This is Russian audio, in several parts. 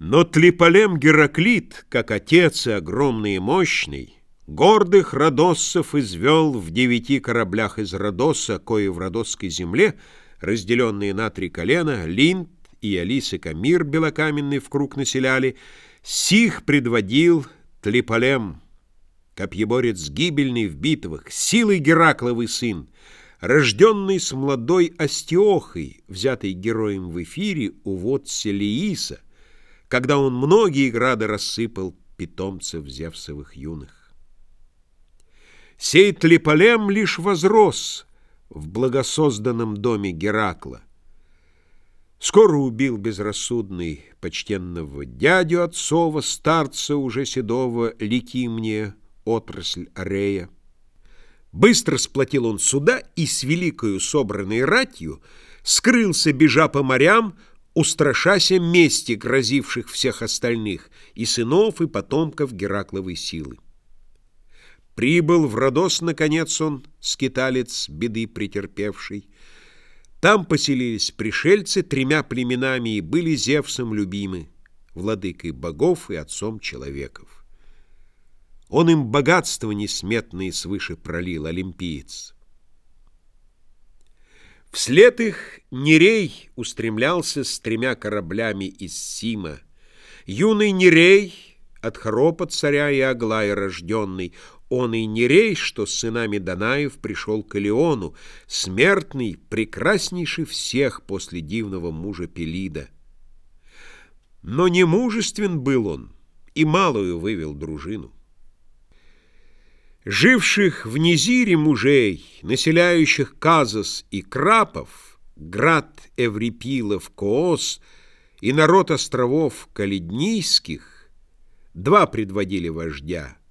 Но Тлиполем Гераклит, как отец и огромный и мощный, Гордых родоссов извел в девяти кораблях из Родоса, кои в Родосской земле, разделенные на три колена, Линд и Алисы Камир белокаменный в круг населяли, сих предводил Тлиполем, копьеборец гибельный в битвах, силой Геракловый сын, рожденный с молодой Астиохой, взятой героем в эфире у вот Селииса, когда он многие грады рассыпал питомцев Зевсовых юных. Сей Тлиполем лишь возрос в благосозданном доме Геракла. Скоро убил безрассудный почтенного дядю отцова, старца уже седого, лики мне, отрасль Арея. Быстро сплотил он суда и с великою собранной ратью скрылся, бежа по морям, устрашася мести грозивших всех остальных, и сынов, и потомков Геракловой силы. Прибыл в Родос, наконец он, скиталец, беды претерпевший. Там поселились пришельцы тремя племенами и были Зевсом любимы, владыкой богов и отцом человеков. Он им богатства несметные свыше пролил, олимпиец. Вслед их Нерей устремлялся с тремя кораблями из Сима. Юный Нерей, от хропа царя и Аглая рожденный, он и Нерей, что с сынами Данаев пришел к Илеону, смертный, прекраснейший всех после дивного мужа Пелида. Но не мужествен был он, и малую вывел дружину. Живших в Низире мужей, населяющих Казас и Крапов, град Эврипилов, Коос и народ островов Каледнийских, два предводили вождя —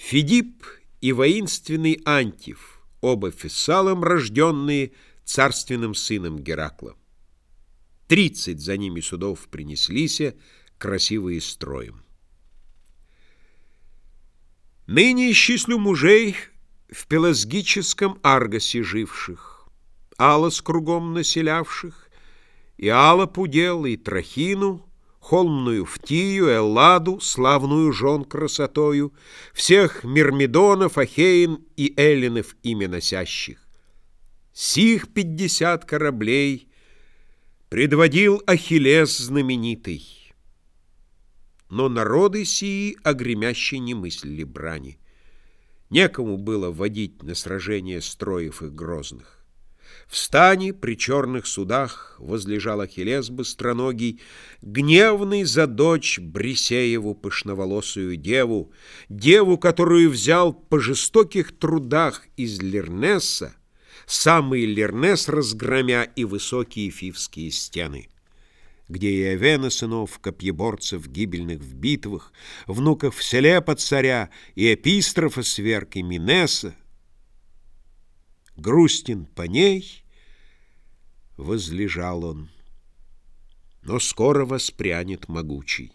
Фидип и воинственный Антив, оба фессалом рожденные царственным сыном Геракла. Тридцать за ними судов принеслись, красивые строем. Ныне исчислю мужей в пелазгическом Аргосе живших, Алос кругом населявших, и Алапу дел, и Трахину, холмную Втию, Элладу, славную жен красотою, всех Мирмидонов, Ахеин и Эллинов имя носящих. Сих пятьдесят кораблей предводил Ахиллес знаменитый, но народы сии о гремящей не мыслили брани. Некому было водить на сражение строев их грозных. В стане при черных судах возлежал Ахиллес быстроногий, гневный за дочь Брисееву пышноволосую деву, деву, которую взял по жестоких трудах из Лернеса, самый Лернес разгромя и высокие фивские стены где и Эвена сынов, копьеборцев, гибельных в битвах, внуков Селепа царя, и Эпистрофа сверг, и Минеса. Грустен по ней возлежал он, но скоро воспрянет могучий.